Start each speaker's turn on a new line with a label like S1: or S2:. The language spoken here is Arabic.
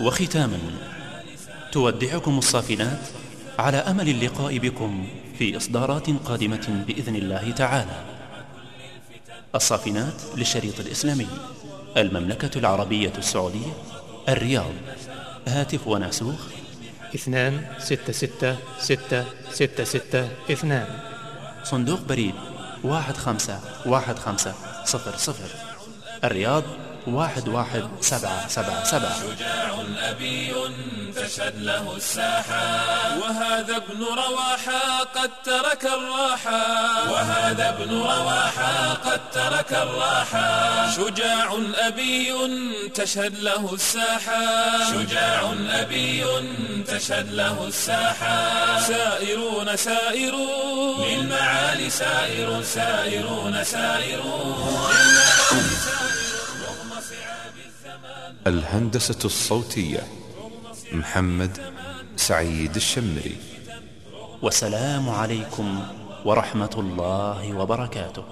S1: وختاما تودعكم الصافنات على أمل اللقاء بكم في إصدارات قادمة بإذن الله تعالى. الصافنات للشريط الإسلامي المملكة العربية السعودية الرياض. هاتف وناسوخ.
S2: اثنان ستة ستة ستة ستة ستة اثنان.
S1: صندوق بريد واحد خمسة واحد خمسة صفر صفر. الرياض واحد واحد سبعة سبعة سبعة.
S3: شجاع أبي تشهد له الساحة وهذا ابن رواحة قد ترك الراحة. وهذا ابن رواحة قد ترك الراحة. شجاع أبي تشهد له الساحة. شجاع أبي تشهد له الساحة. سائرون سائرون. للمعالي سائر سائرون سائرون.
S4: الهندسة الصوتية محمد سعيد الشمري.
S1: والسلام عليكم ورحمة الله وبركاته.